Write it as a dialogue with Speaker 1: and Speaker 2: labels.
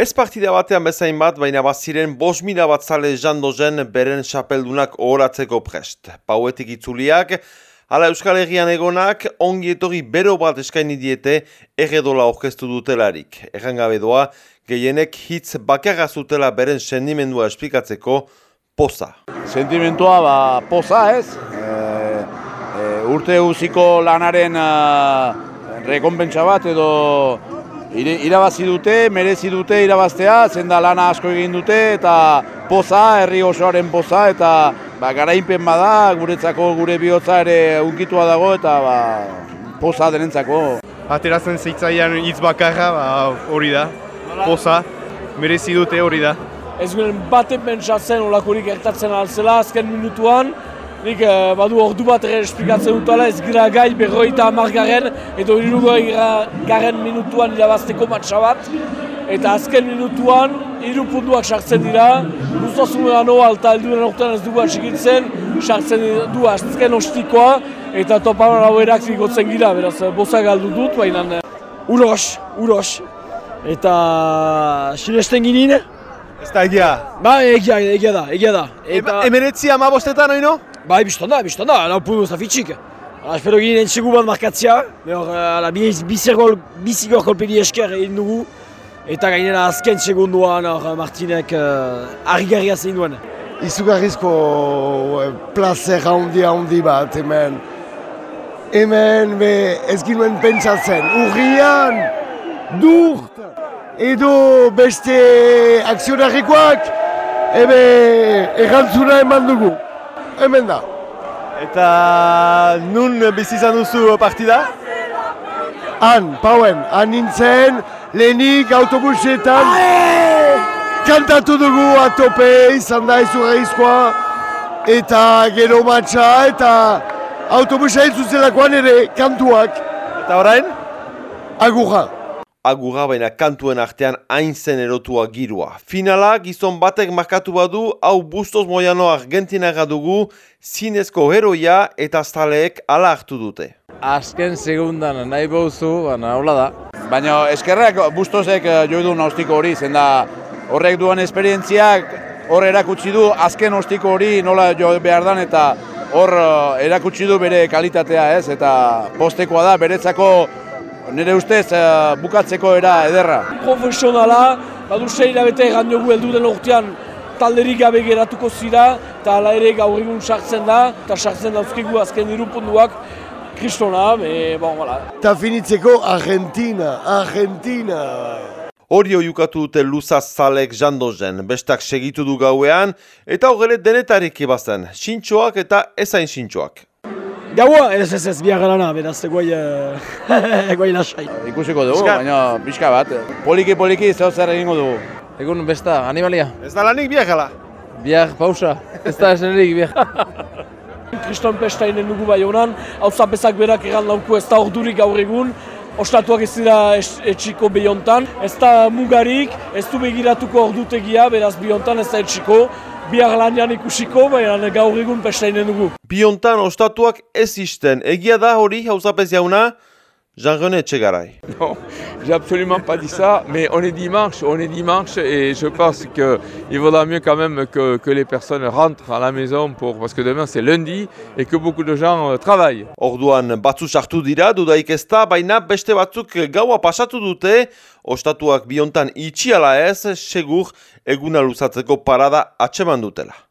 Speaker 1: Ez partida batean bezain bat, baina baziren bos mila bat zale jandozen beren xapeldunak ohoratzeko prest. Pauetik itzuliak, ala Euskal Herrian egonak, ongi etorri bero bat eskaini diete erredola orkestu dutelarik. Erran gabe doa, gehienek hitz bakarra zutela beren sendimendua esplikatzeko poza.
Speaker 2: Sentimentua ba, poza ez, e, e, urte guziko lanaren uh, rekonpentsa bat edo irabazi dute, merezi dute irabaztea, zenda lana asko egin dute eta poza, herri osoaren poza eta ba, garainpen bada, guretzako gure bihotza ere unkitua dago eta ba, poza denentzako.
Speaker 3: Ateratzen zeitzaian hitz bakarra ba, hori da, poza, merezi dute hori da.
Speaker 4: Ez guen baten pentsatzen olakorik ertatzen alzela azken minutuan, Nik eh, badu ordu bat ere esplikatzen dutela ez gira gai berroita amargaren edo irugoi garen minutuan irabazteko matxa bat. Eta azken minutuan hiru puntuak sartzen dira, guztazun noa alta helduen ortean ez dugu atxikitzen, sartzen du azken ostikoa eta topaman hau erak zigotzen gira, beraz boza galdu dut, baina uh, uros, uros. Eta sinesten ginen?
Speaker 3: Ez da egia?
Speaker 4: Ba, egia, egia da, egia da.
Speaker 3: Eta... Emeretzi ama bostetan, oino?
Speaker 4: Bai, biztanda, biztanda, lau puntu zafitxik. Espero ginen entxegu bat markatzea, bizigor kolpedi esker egin dugu. Eta gainera azken segunduan Martinek uh, argi-garria zein duen.
Speaker 5: Izugarrizko placer handi handi bat hemen. Hemen be, ez ginuen pentsatzen, urrian, durt, edo beste akzionarrikoak, ebe errantzuna eman dugu hemen da.
Speaker 3: Eta nun bizizan duzu partida?
Speaker 5: Han, pauen, han nintzen, lehenik autobusetan kantatu dugu atope izan da izurra eta gero matxa eta autobusa zelakoan ere kantuak.
Speaker 3: Eta orain?
Speaker 5: Agurra
Speaker 1: agurra baina kantuen artean hain zen erotua girua. Finala, gizon batek markatu badu, hau Bustos Moiano Argentinaga dugu, zinezko heroia eta zaleek ala hartu dute.
Speaker 2: Azken segundan nahi bauzu, baina hola da. Baina eskerrak Bustosek eh, jo du naustiko hori, zen da horrek duan esperientziak hor erakutsi du azken ostiko hori nola jo behar dan eta hor eh, erakutsi du bere kalitatea ez eta postekoa da beretzako nire ustez uh, bukatzeko era ederra.
Speaker 4: Profesionala, badu sei bete egan dugu heldu den urtean talderik gabe geratuko zira, eta ala ere gaur egun sartzen da, eta sartzen dauzkigu azken irupunduak, kristona, e, bon, voilà.
Speaker 5: Ta finitzeko Argentina, Argentina!
Speaker 1: Hori oiukatu dute luzaz zalek jandozen, bestak segitu du gauean, eta horrele denetarik ebazten, sintxoak eta ezain sintxoak.
Speaker 4: Gaua, ez ez ez biar lana, beraz egoi, uh, egoi lasai.
Speaker 2: Ikusiko dugu, baina pixka bat, poliki poliki zeu zer egingo dugu. Egun besta, animalia.
Speaker 3: Ez da lanik biar gala?
Speaker 2: Biar pausa, ez da esenerik biar.
Speaker 4: Kriston pestainen dugu bai honan, hau zapezak berak egan lauko ez da ordurik gaur egun, Ostatuak ez dira etxiko behiontan, ez da mugarik, ez du begiratuko ordutegia, beraz bihontan ez da etxiko, bihar lanian ikusiko, baina gaur egun pestainen dugu.
Speaker 1: Biontan ostatuak ez isten, egia da hori hauzapez jauna, Jean-René Tchegaray.
Speaker 6: Non, j'ai absolument pas dit ça, mais on est dimanche, on est dimanche et je pense qu'il vaudra mieux quand même que, que, les personnes rentrent à la maison pour, parce que demain c'est lundi et que beaucoup de gens euh, travaillent.
Speaker 1: Orduan batzu sartu dira, dudaik ez da, baina beste batzuk gaua pasatu dute, ostatuak biontan itxiala ez, segur eguna luzatzeko parada atseman dutela.